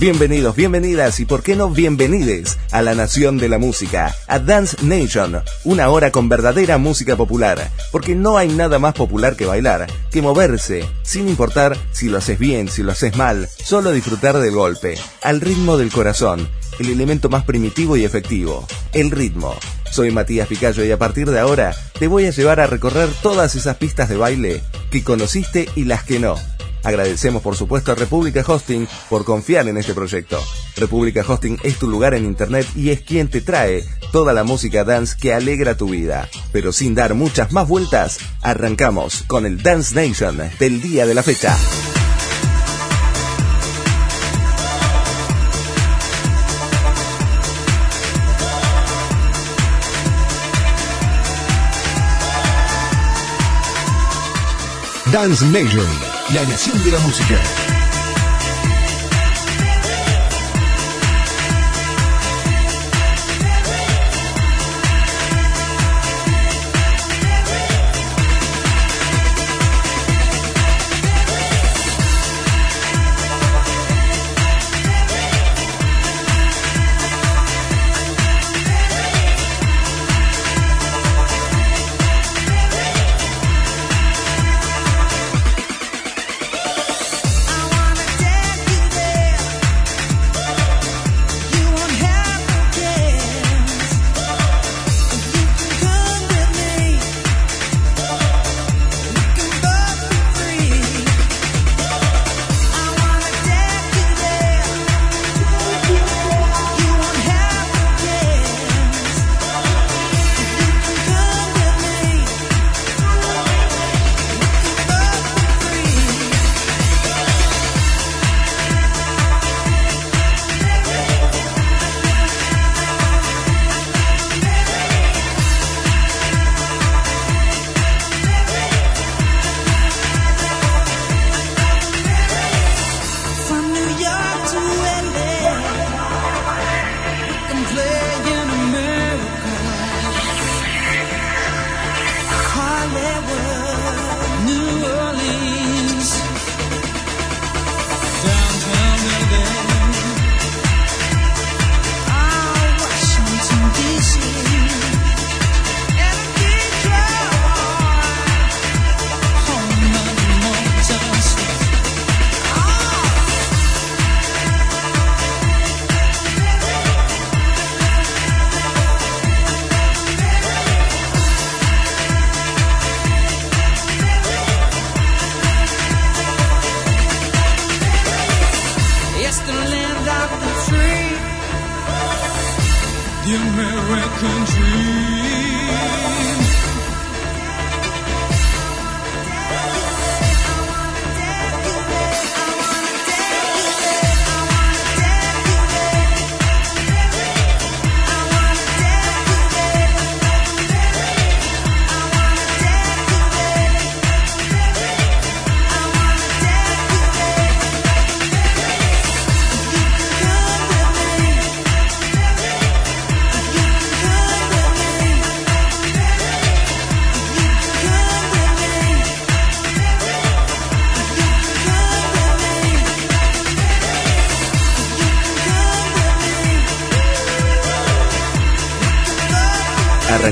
Bienvenidos, bienvenidas y por qué no bienvenides a la nación de la música, a Dance Nation, una hora con verdadera música popular, porque no hay nada más popular que bailar, que moverse, sin importar si lo haces bien, si lo haces mal, solo disfrutar del golpe, al ritmo del corazón, el elemento más primitivo y efectivo, el ritmo. Soy Matías Picayo y a partir de ahora te voy a llevar a recorrer todas esas pistas de baile que conociste y las que no Agradecemos por supuesto a República Hosting por confiar en este proyecto. República Hosting es tu lugar en Internet y es quien te trae toda la música dance que alegra tu vida. Pero sin dar muchas más vueltas, arrancamos con el Dance Nation del día de la fecha. Dance Nation la nación de la música.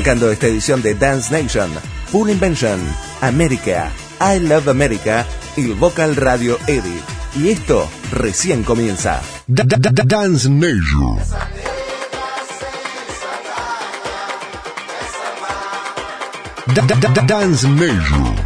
arrancando esta edición de Dance Nation, Full Invention, América, I Love America y Vocal Radio Edit. Y esto recién comienza. Dance Nation. Dance Nation.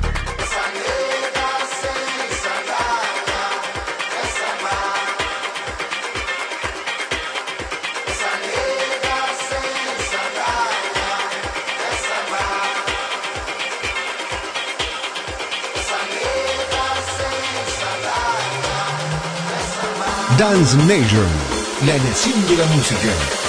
Dance Nation, la nación de la música.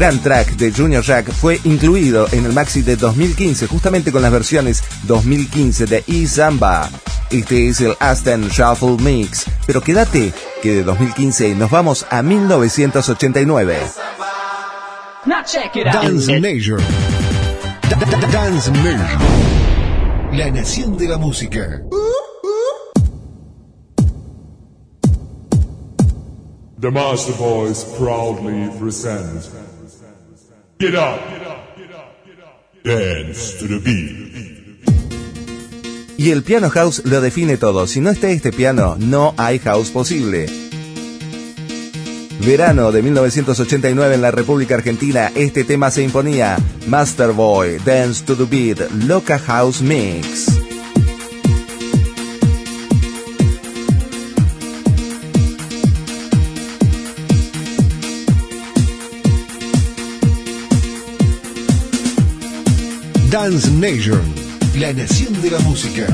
Gran track de Junior Jack fue incluido en el maxi de 2015, justamente con las versiones 2015 de E-Zamba. Este es el Aston Shuffle Mix, pero quédate que de 2015 nos vamos a 1989. Dance Nation. Dance Nation. La nación de la música. The Master Boys proudly present Get up, dance to the beat. Y el piano house lo define todo. Si no está este piano, no hay house posible. Verano de 1989 en la República Argentina, este tema se imponía. Master Boy, Dance to the Beat, Loca House Mix. Dance Nation, la nación de la música.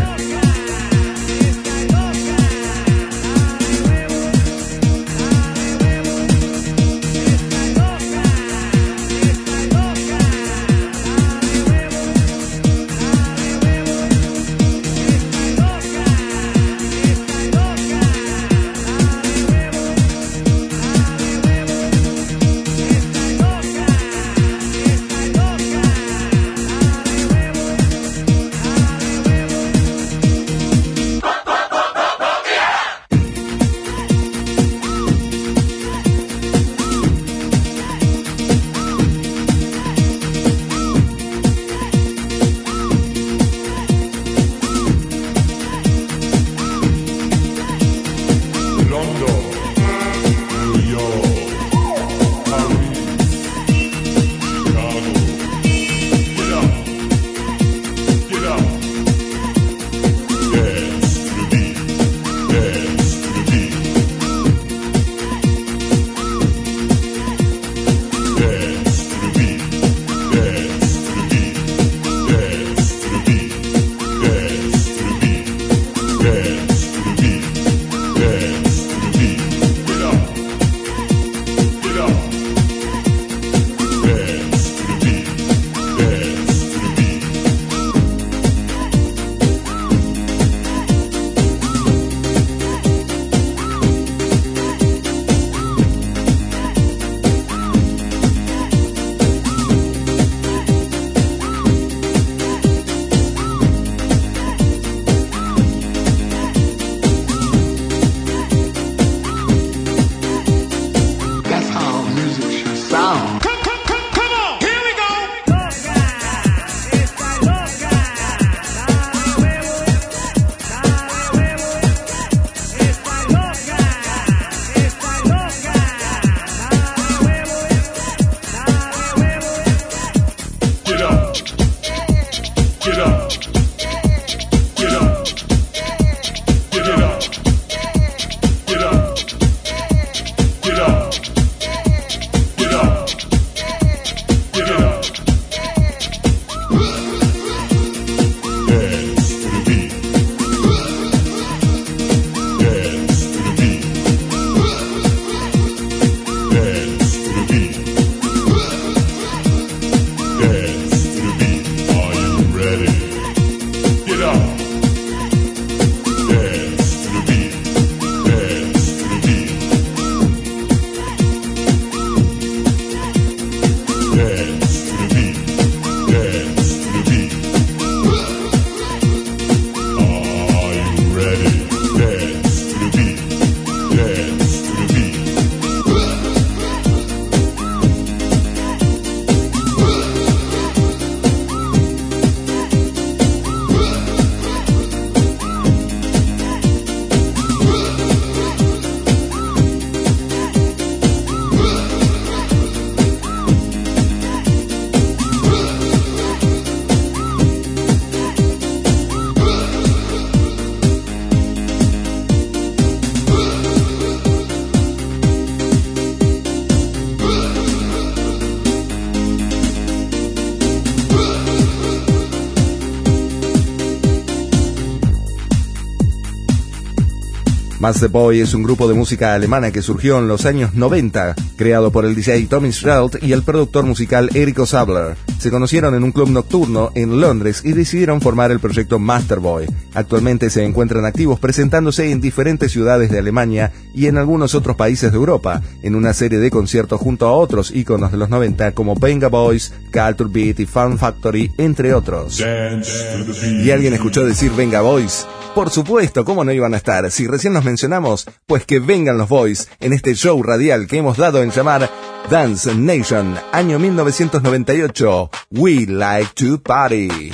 Master Boy es un grupo de música alemana que surgió en los años 90, creado por el DJ Tommy Schraut y el productor musical Eriko Sabler. Se conocieron en un club nocturno en Londres y decidieron formar el proyecto Master Boy. Actualmente se encuentran activos presentándose en diferentes ciudades de Alemania y en algunos otros países de Europa, en una serie de conciertos junto a otros íconos de los 90 como Venga Boys, Culture Beat y Fun Factory, entre otros. ¿Y alguien escuchó decir Venga Boys? Por supuesto, ¿cómo no iban a estar? Si recién nos mencionamos, pues que vengan los boys en este show radial que hemos dado en llamar Dance Nation, año 1998. We like to party.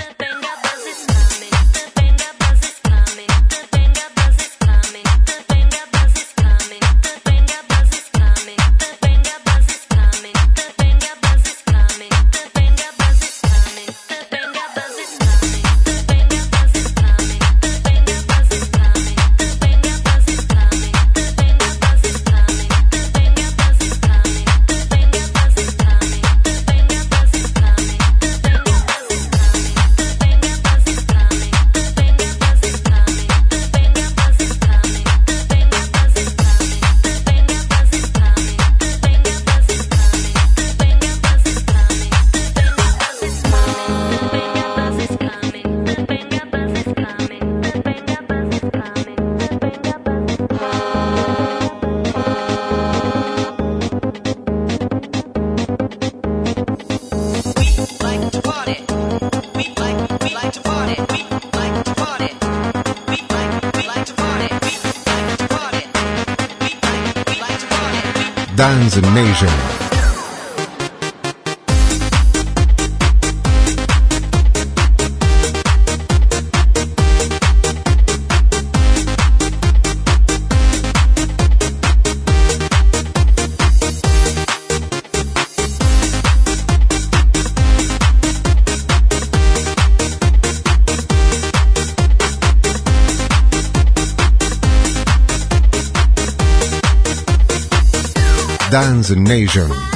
Nation.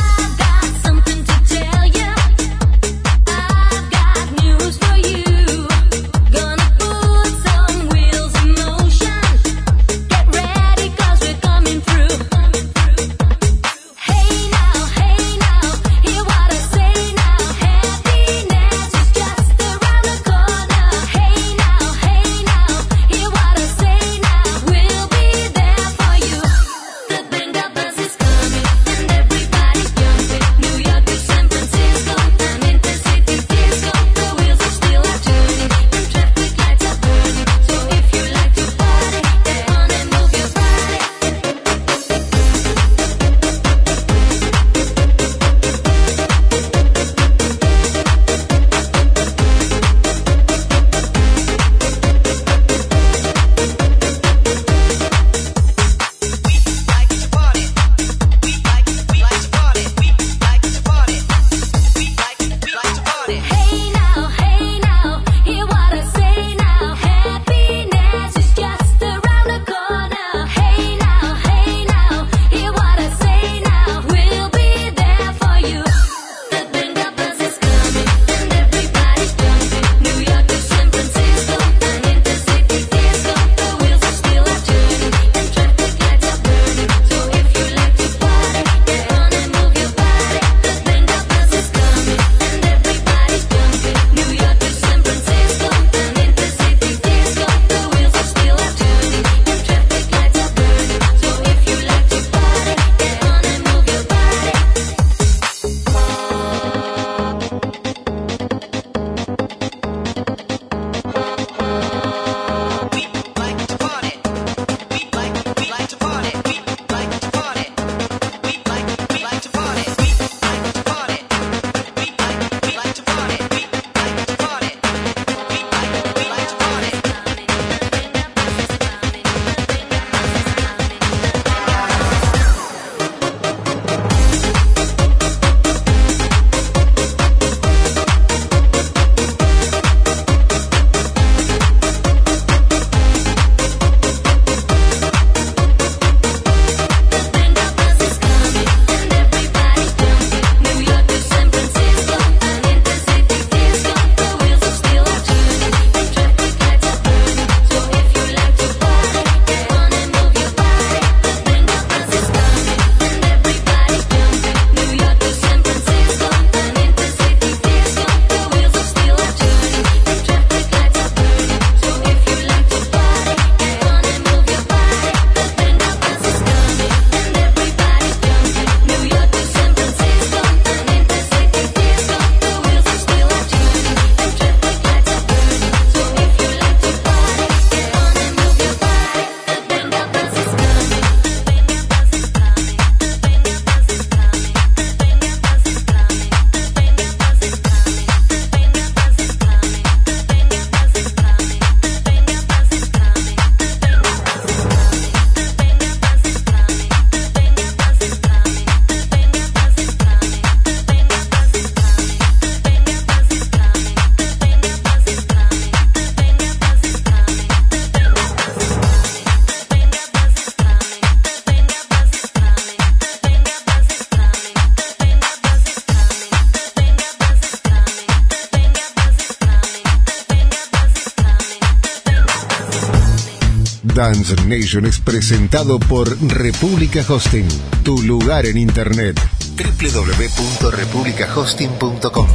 Dance Nation es presentado por República Hosting, tu lugar en Internet. www.republicahosting.com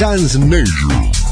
Dance Nation.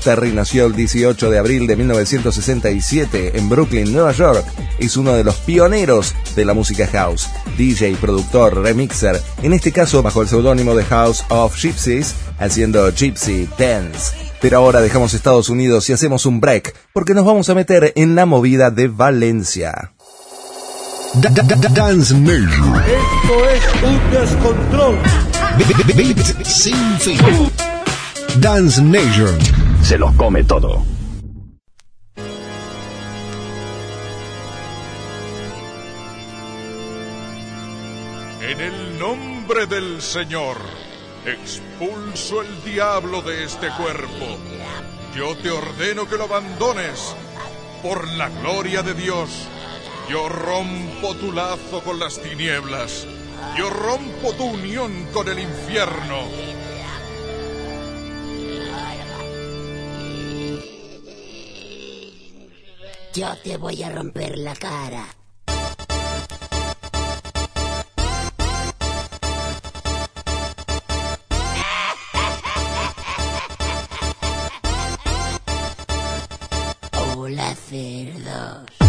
Terry nació el 18 de abril de 1967 en Brooklyn, Nueva York. Es uno de los pioneros de la música house, DJ, productor, remixer, en este caso bajo el seudónimo de House of Gypsies, haciendo Gypsy Dance. Pero ahora dejamos Estados Unidos y hacemos un break, porque nos vamos a meter en la movida de Valencia. Dance Nation. Esto es un descontrol. sin fin. Dance Nation se los come todo. En el nombre del Señor, expulso el diablo de este cuerpo. Yo te ordeno que lo abandones. Por la gloria de Dios, yo rompo tu lazo con las tinieblas. Yo rompo tu unión con el infierno. Yo te voy a romper la cara. Hola, cerdos.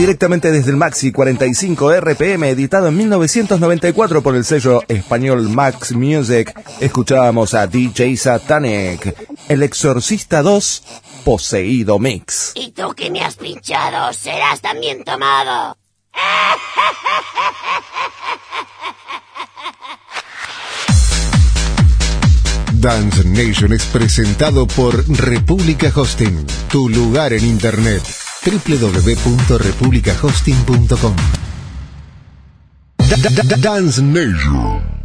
Directamente desde el Maxi 45 RPM, editado en 1994 por el sello español Max Music, escuchábamos a DJ Satanic, El Exorcista 2, Poseído Mix. ¿Y tú que me has pinchado? Serás también tomado. Dance Nation es presentado por República Hosting, tu lugar en Internet www.republicahosting.com Dance Nation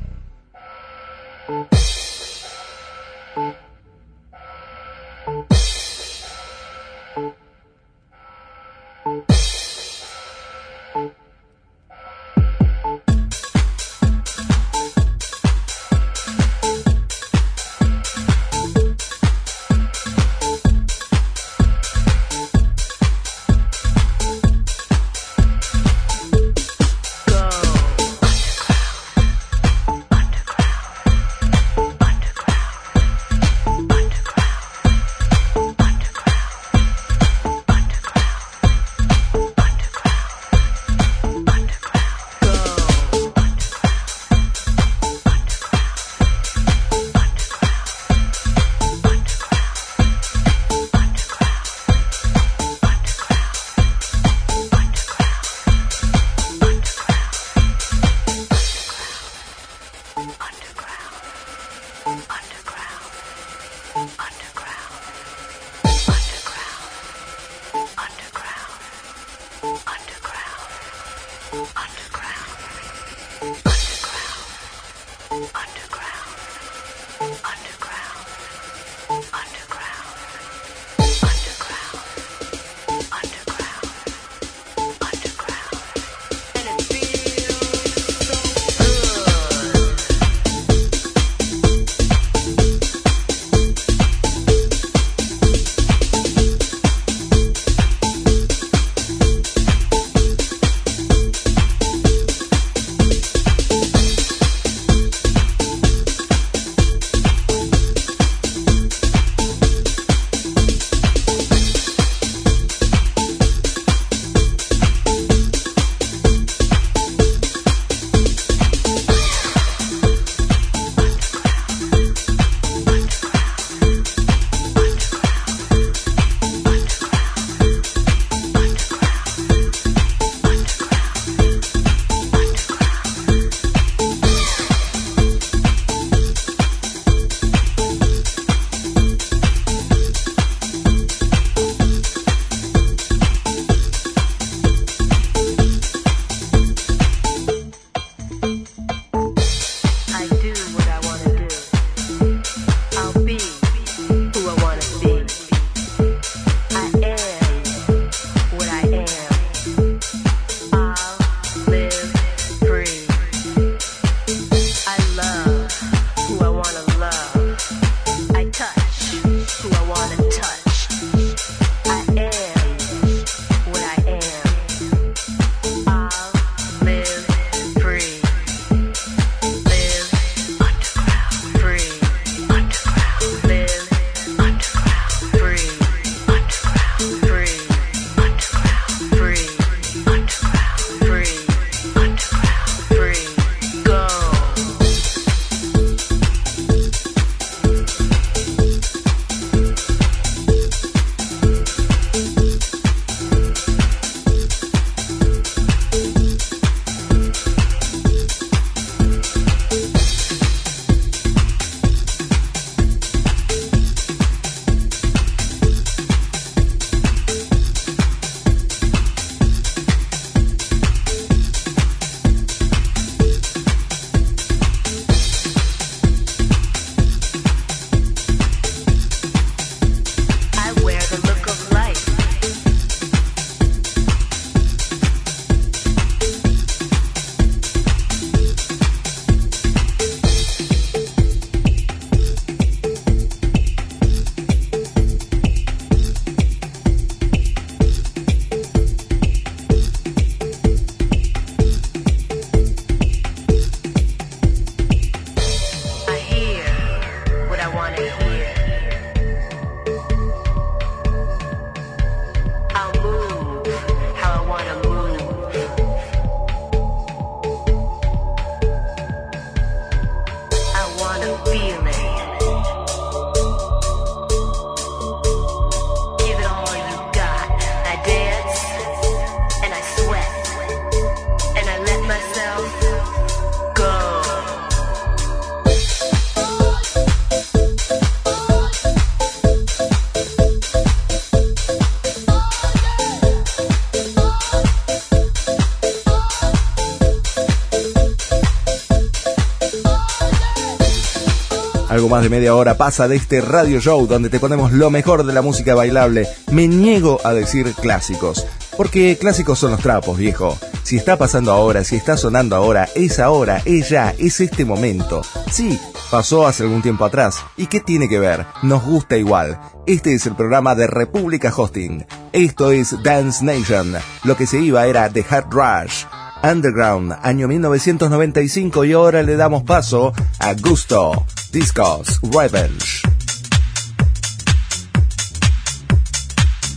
Algo más de media hora pasa de este radio show donde te ponemos lo mejor de la música bailable. Me niego a decir clásicos, porque clásicos son los trapos, viejo. Si está pasando ahora, si está sonando ahora, es ahora, es ya, es este momento. Sí, pasó hace algún tiempo atrás. ¿Y qué tiene que ver? Nos gusta igual. Este es el programa de República Hosting. Esto es Dance Nation. Lo que se iba era The Hard Rush. Underground, año 1995 y ahora le damos paso a Gusto, Discos, Revenge.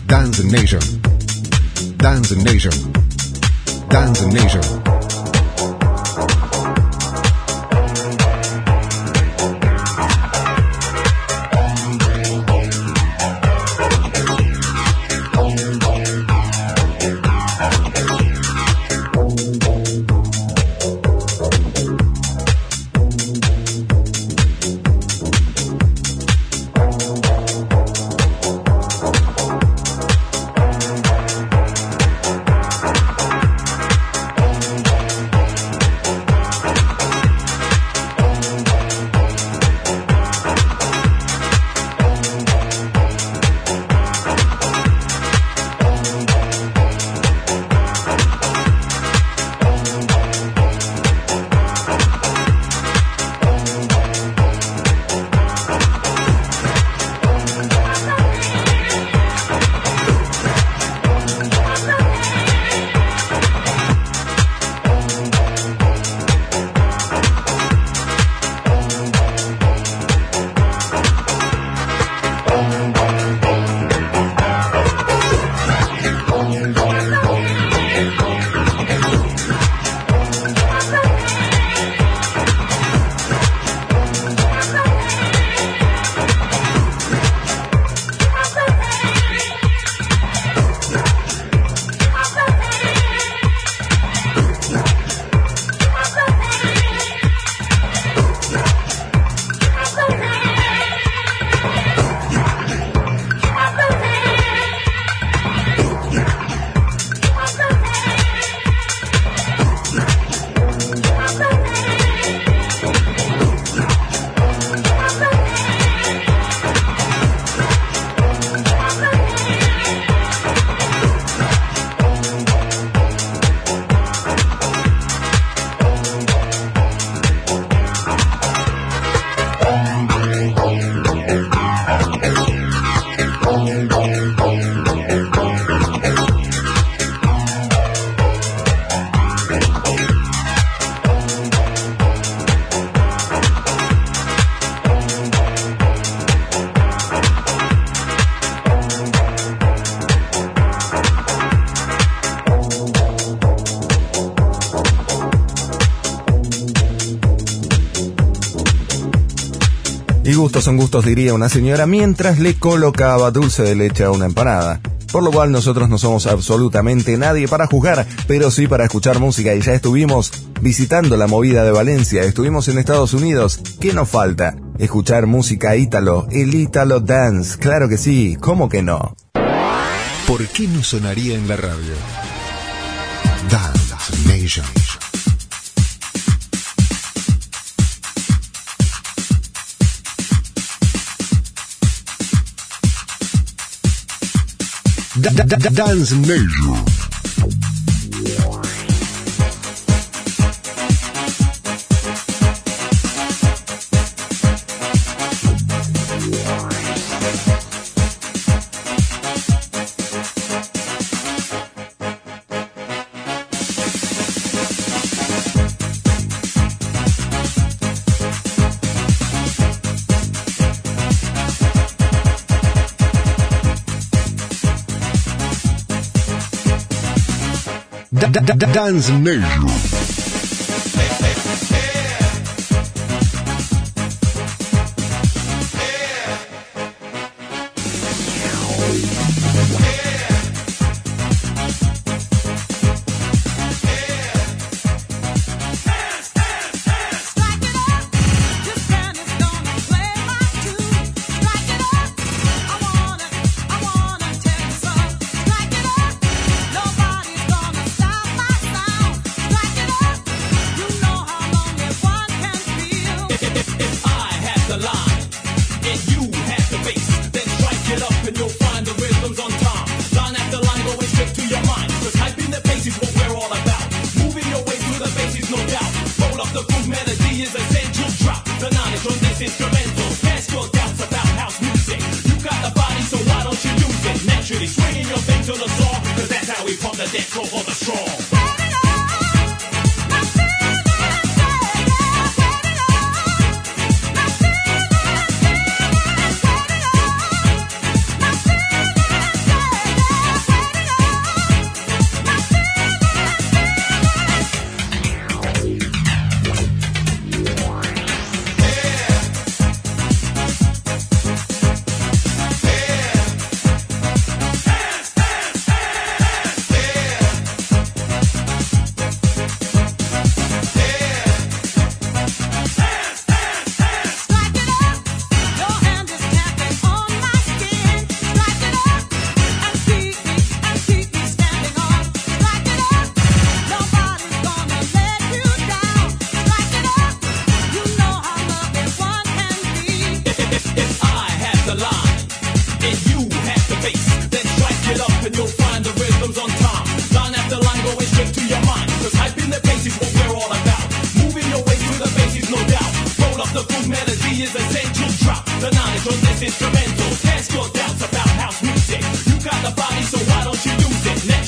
Dance Nation. Dance Nation. Dance Nation. Gustos son gustos, diría una señora, mientras le colocaba dulce de leche a una empanada. Por lo cual nosotros no somos absolutamente nadie para juzgar, pero sí para escuchar música y ya estuvimos visitando la movida de Valencia, estuvimos en Estados Unidos. ¿Qué nos falta? Escuchar música ítalo, el ítalo dance, claro que sí, ¿cómo que no? ¿Por qué no sonaría en la radio? Dance Nation. Dance Nation. Dance Nation.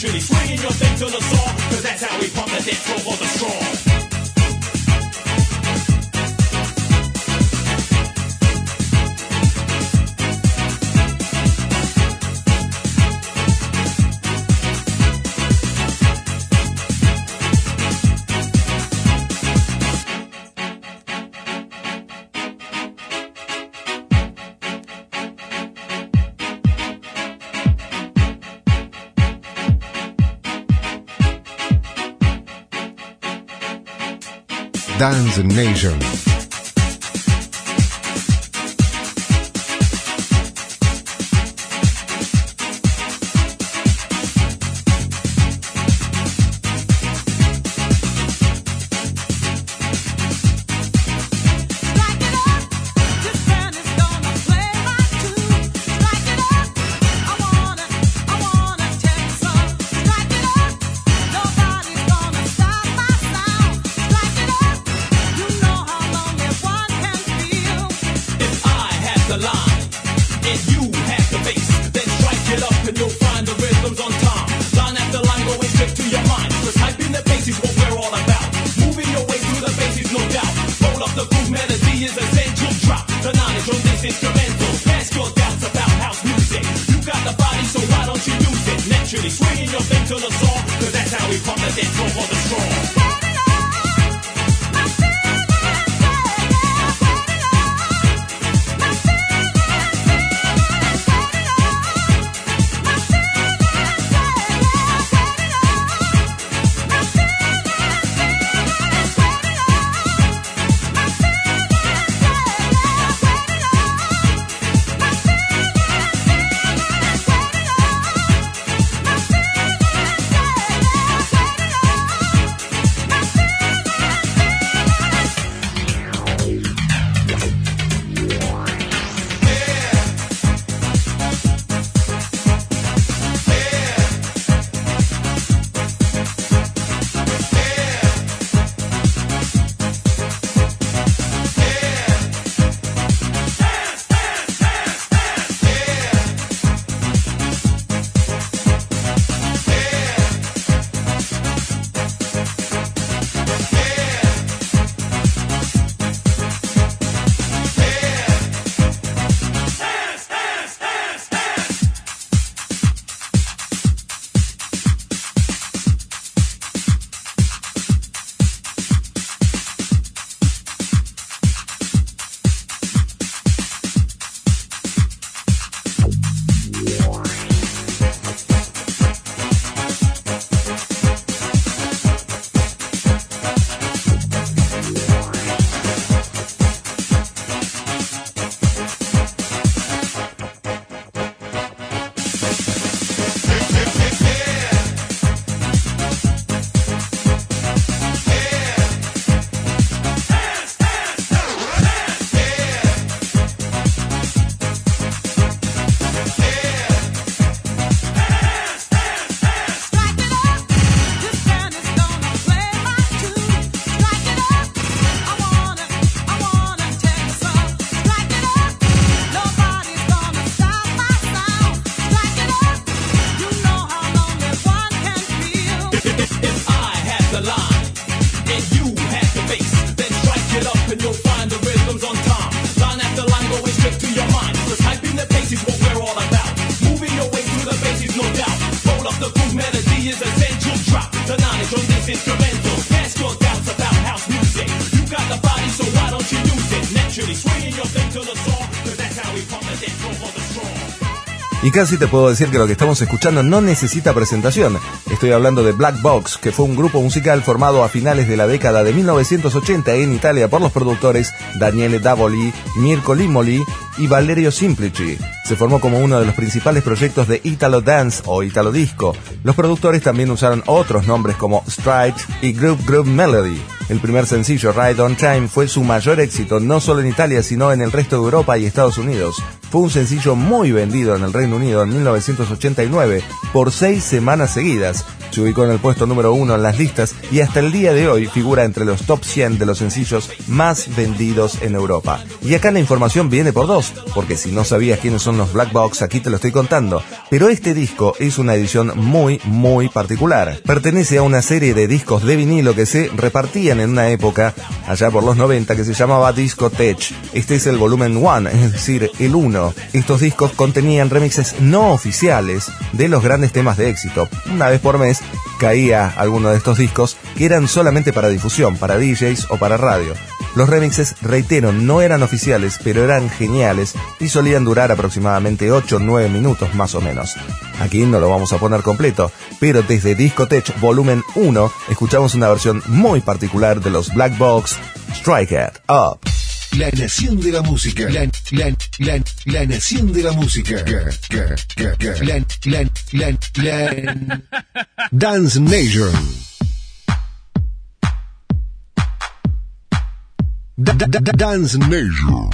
naturally swinging your thing to the song, cause that's how we pump the dance floor. Dance Nation. Y casi te puedo decir que lo que estamos escuchando no necesita presentación. Estoy hablando de Black Box, que fue un grupo musical formado a finales de la década de 1980 en Italia por los productores Daniele Davoli, Mirko Limoli y Valerio Simplici. Se formó como uno de los principales proyectos de Italo Dance o Italo Disco. Los productores también usaron otros nombres como Strike y Group Group Melody. El primer sencillo, Ride on Time, fue su mayor éxito no solo en Italia, sino en el resto de Europa y Estados Unidos. Fue un sencillo muy vendido en el Reino Unido en 1989 por seis semanas seguidas. Se ubicó en el puesto número uno en las listas y hasta el día de hoy figura entre los top 100 de los sencillos más vendidos en Europa. Y acá la información viene por dos, porque si no sabías quiénes son los Black Box, aquí te lo estoy contando. Pero este disco es una edición muy, muy particular. Pertenece a una serie de discos de vinilo que se repartían en una época, allá por los 90, que se llamaba Disco Tech. Este es el volumen 1, es decir, el 1. Estos discos contenían remixes no oficiales de los grandes temas de éxito. Una vez por mes caía alguno de estos discos que eran solamente para difusión, para DJs o para radio. Los remixes, reitero, no eran oficiales, pero eran geniales y solían durar aproximadamente 8 o 9 minutos más o menos. Aquí no lo vamos a poner completo, pero desde Discotech Volumen 1 escuchamos una versión muy particular de los Black Box, Strike It Up. La nación de la música. La, la, la, la nación de la música. La, la, la, la, Dance Nation. Da, da, da, Dance Nation.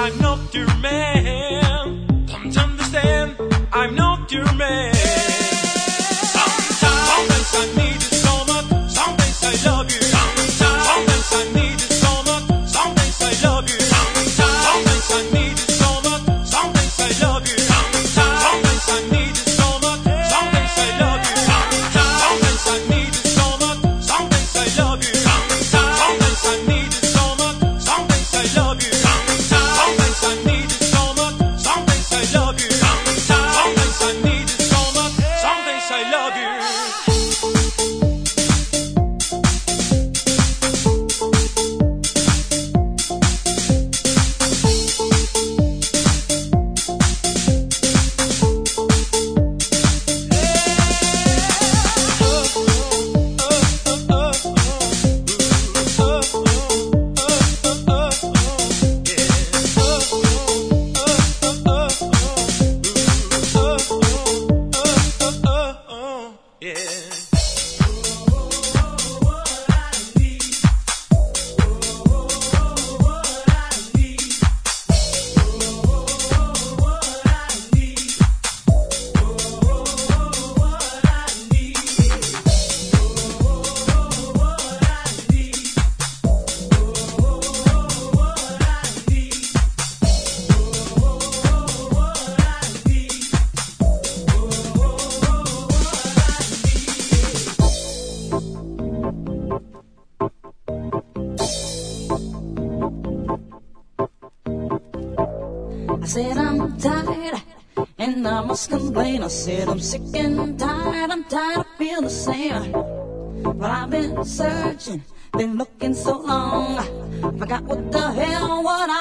I'm not your man. Said I'm tired, and I must complain. I said I'm sick and tired, I'm tired of feeling the same. But I've been searching, been looking so long. I forgot what the hell what I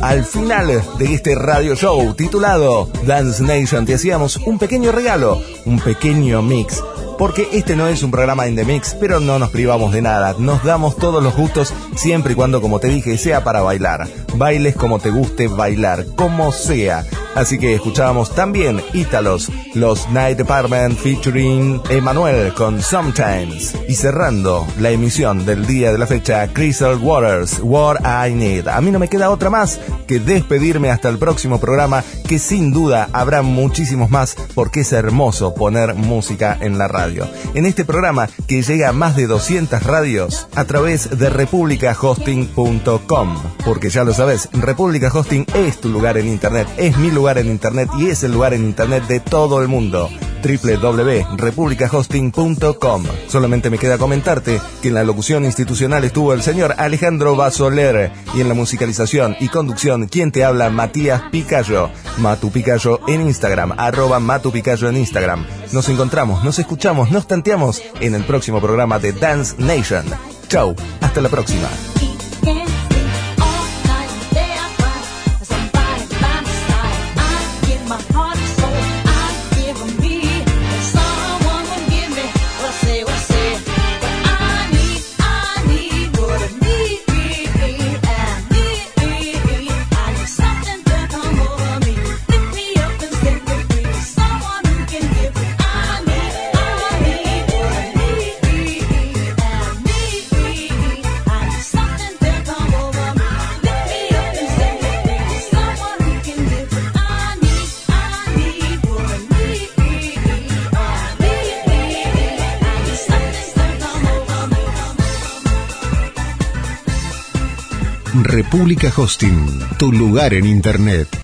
al final de este radio show titulado Dance Nation, te hacíamos un pequeño regalo, un pequeño mix. Porque este no es un programa in the mix, pero no nos privamos de nada. Nos damos todos los gustos siempre y cuando, como te dije, sea para bailar. Bailes como te guste bailar, como sea. Así que escuchábamos también Ítalos, los Night Department featuring Emanuel con Sometimes. Y cerrando la emisión del día de la fecha, Crystal Waters, What I Need. A mí no me queda otra más que despedirme hasta el próximo programa, que sin duda habrá muchísimos más, porque es hermoso poner música en la radio. En este programa que llega a más de 200 radios a través de republicahosting.com. Porque ya lo sabes, República Hosting es tu lugar en Internet, es mi lugar en Internet y es el lugar en Internet de todo el mundo www.republicahosting.com. Solamente me queda comentarte que en la locución institucional estuvo el señor Alejandro Basoler y en la musicalización y conducción, quien te habla, Matías Picayo. Matu Picayo en Instagram, arroba Matu Picayo en Instagram. Nos encontramos, nos escuchamos, nos tanteamos en el próximo programa de Dance Nation. Chau, hasta la próxima. República Hosting, tu lugar en Internet.